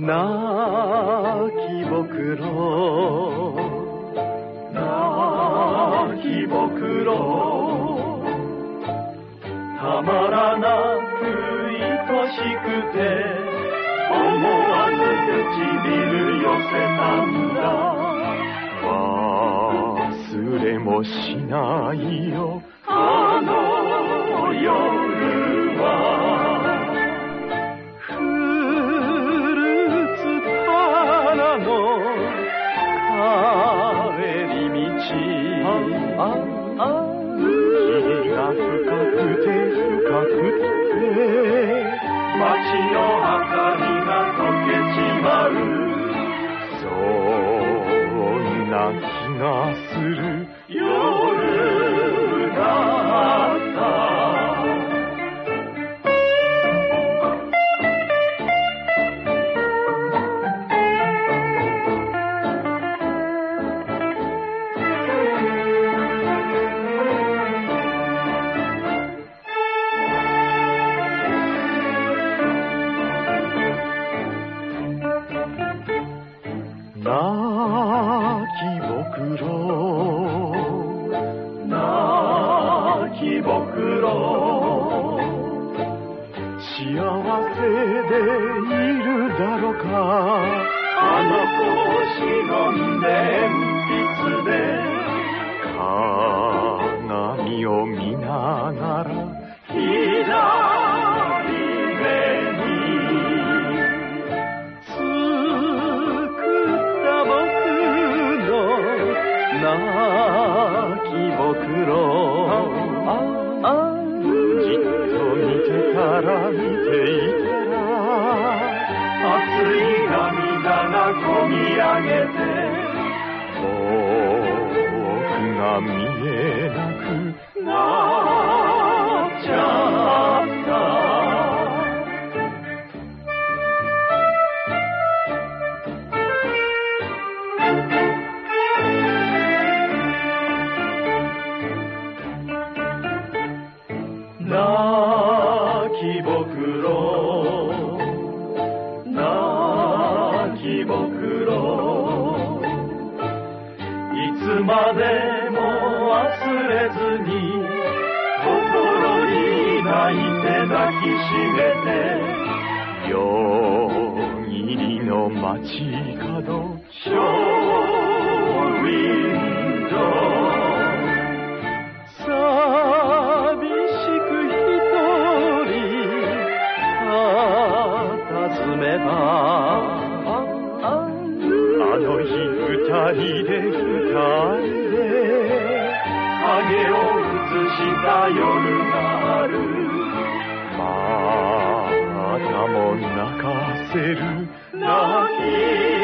泣きぼくろ。泣きぼくろ。たまらなく愛しくて思わず唇寄せたんだ。忘れもしないよ。あの夜は。oh, oh. Je casse ta tête je なきぼくろ。なきぼくろ。幸せでいるだろうか。あの子を忍んで。ぼくろじっと見てたら見ていた。ら熱い涙がこみ上げて。遠くが見えきぼくろ。なきぼくろ。いつまでも忘れずに心に抱いて抱きしめて夜霧の街角の日二人で二人で影を映した夜がある。またも泣かせる。泣き